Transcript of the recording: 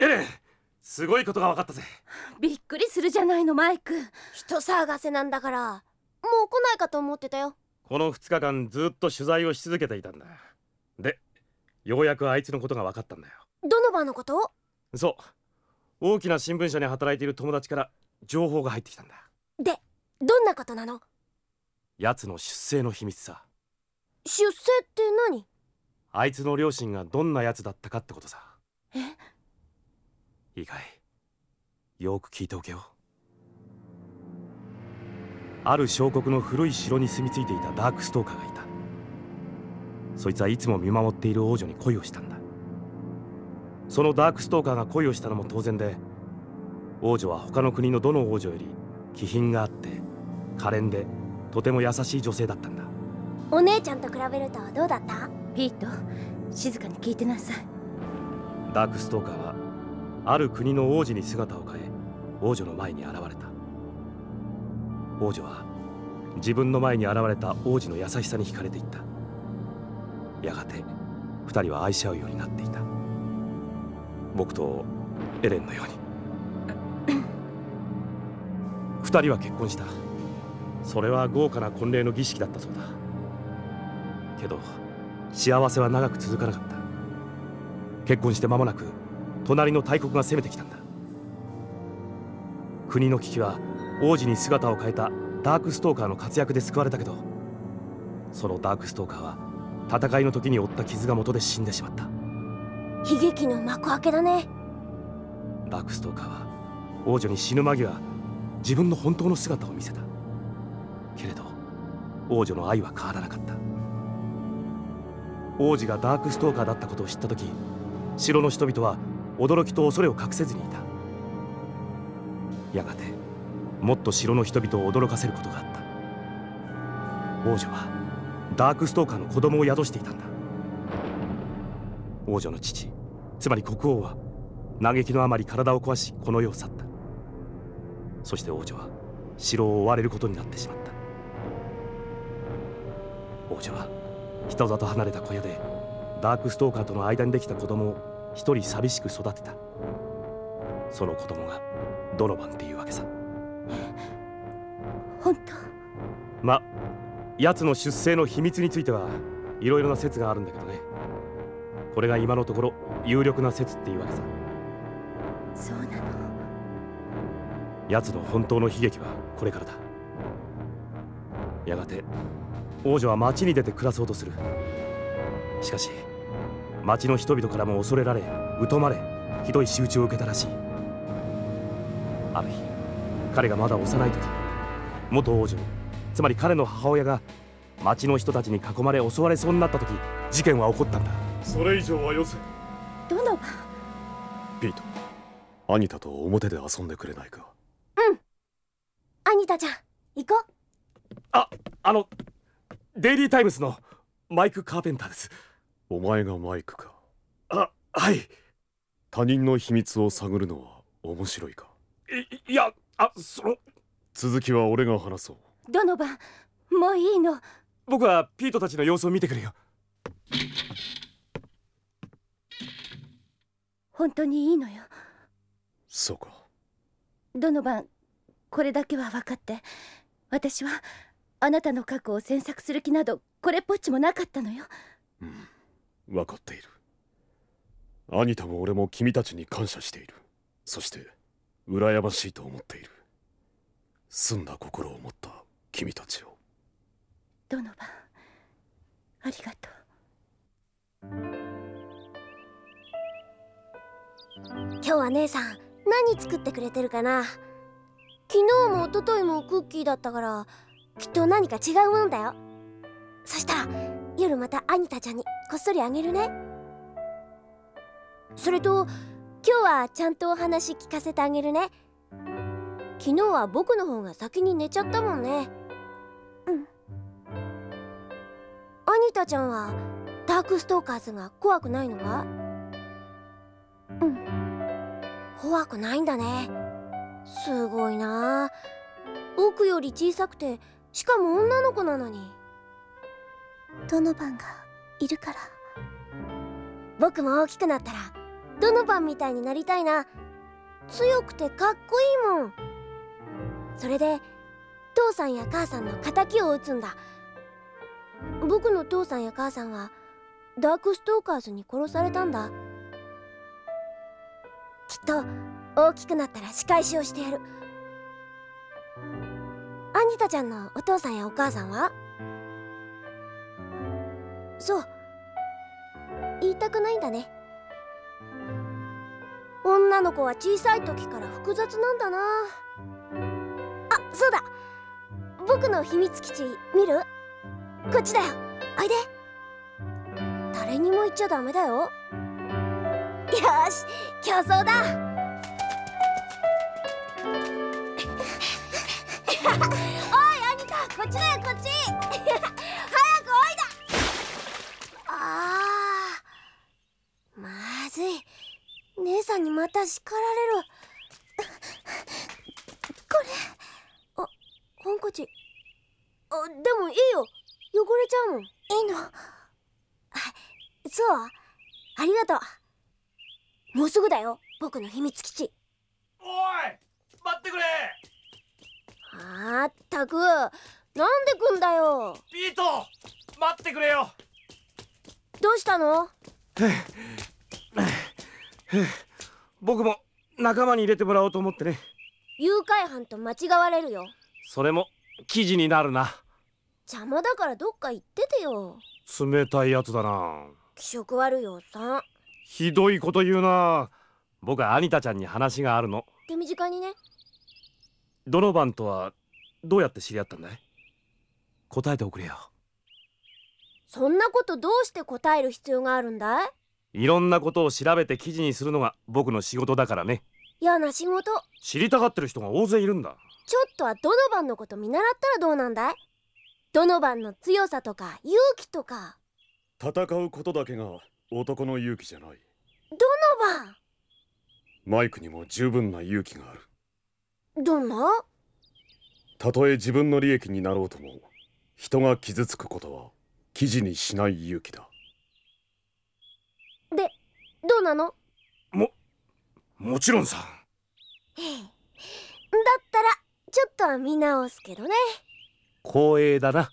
エレンすごいことが分かったぜ。びっくりするじゃないのマイク。人騒がせなんだから。もう来ないかと思ってたよ。この2日間ずっと取材をし続けていたんだ。でようやくあいつのことが分かったんだよ。どの場のこと？そう。大きな新聞社に働いている友達から情報が入ってきたんだ。でどんなことなの？奴の出生の秘密さ。出生って何？あいつの両親がどんな奴だったかってことさ。え？いいかいよく聞いておけよ。ある小国の古い城に住み着いていたダークストーカーがいた。そいつはいつも見守っている王女に恋をしたんだ。そのダークストーカーが恋をしたのも当然で王女は他の国のどの王女より気品があって可憐でとても優しい女性だったんだ。お姉ちゃんと比べるとどうだった？ピート静かに聞いてなさい。ダークストーカーはある国の王子に姿を変え王女の前に現れた。王女は自分の前に現れた王子の優しさに惹かれていった。やがて二人は愛し合うようになっていた。僕とエレンのように。二人は結婚した。それは豪華な婚礼の儀式だったそうだ。けど幸せは長く続かなかった。結婚して間もなく隣の大国が攻めてきたんだ。国の危機は王子に姿を変えたダークストーカーの活躍で救われたけどそのダークストーカーは戦いの時に負った傷が元で死んでしまった。悲劇の幕開けだね。ダークストーカーは王女に死ぬ間際自分の本当の姿を見せた。けれど王女の愛は変わらなかった。王子がダークストーカーだったことを知った時城の人々は驚きと恐れを隠せずにいた。やがてもっと城の人々を驚かせることがあった。王女はダークストーカーの子供を宿していたんだ。王女の父つまり国王は嘆きのあまり体を壊しこの世を去った。そして王女は城を追われることになってしまった。王女は人里離れた小屋でダークストーカーとの間にできた子供を一人寂しく育てた。その子供がドノバンっていうわけさ。本当？ま奴の出生の秘密についてはいろいろな説があるんだけどね。これが今のところ有力な説っていうわけさ。そうなの？奴の本当の悲劇はこれからだ。やがて王女は町に出て暮らそうとする。しかし町の人々からも恐れられ疎まれひどい仕打ちを受けたらしい。ある日彼がまだ幼い時元王女つまり彼の母親が町の人たちに囲まれ襲われそうになった時事件は起こったんだ。それ以上はよせ。ドノバンピートアニタと表で遊んでくれないか。アニタちゃん行こう。ああのデイリータイムズのマイク・カーペンターですお前がマイクか。あはい。他人の秘密を探るのは面白いか？いいやあその。続きは俺が話そう。ドノバンもういいの？僕はピートたちの様子を見てくるよ。本当にいいのよ。そうか。ドノバンこれだけは分かって。私はあなたの過去を詮索する気などこれっぽっちもなかったのよ。うん分かっている。アニタも俺も君たちに感謝している。そして羨ましいと思っている。澄んだ心を持った君たちを。ドノバンありがと今日は姉さん何作ってくれてるかな？昨日も一昨日もクッキーだったからきっと何か違うもんだよ。そしたら夜またアニタちゃんにこっそりあげるね。それと今日はちゃんとお話聞かせてあげるね。昨日は僕の方が先に寝ちゃったもんね。うん。アニタちゃんはダークストーカーズが怖くないのか？うん。怖くないんだね。すごいな。僕より小さくてしかも女の子なのに。うドノバンがいるから。僕も大きくなったらドノバンみたいになりたいな。強くてかっこいいもん。それで父さんや母さんの敵を討つんだ。僕の父さんや母さんはダークストーカーズに殺されたんだ。きっと大きくなったら仕返しをしてやる。アニタちゃんのお父さんやお母さんは？そう。言いたくないんだね。女の子は小さい時から複雑なんだな。あそうだ。僕の秘密基地見る？こっちだよ。おいで。誰にも言っちゃダメだよ。よし競争だ。おいアニタこっちだよ。ずい。姉さんにまた叱られる これ。あハンカチ。あでもいいよ。汚れちゃうもん。いいの。そう。ありがとう。もうすぐだよ。僕の秘密基地。おい待ってくれ。あったく。なんで来んだよ。ピート待ってくれよ。どうしたの？僕も仲間に入れてもらおうと思ってね。誘拐犯と間違われるよ。それも記事になるな。邪魔だからどっか行っててよ。冷たいやつだな。気色悪いおっさん。ひどいこと言うな。僕はアニタちゃんに話があるの。手短にね。ドノバンとはどうやって知り合ったんだい？答えておくれよ。そんなことどうして答える必要があるんだい？いろんなことを調べて記事にするのが僕の仕事だからね。嫌な仕事。知りたがってる人が大勢いるんだ。ちょっとはドノバンのこと見習ったらどうなんだい？ドノバンの強さとか勇気とか。戦うことだけが男の勇気じゃない。ドノバンマイクにも十分な勇気がある。どんな？たとえ自分の利益になろうとも人が傷つくことは記事にしない勇気だ。でなの？もちろんさ。へえ。だったらちょっとは見直すけどね。光栄だな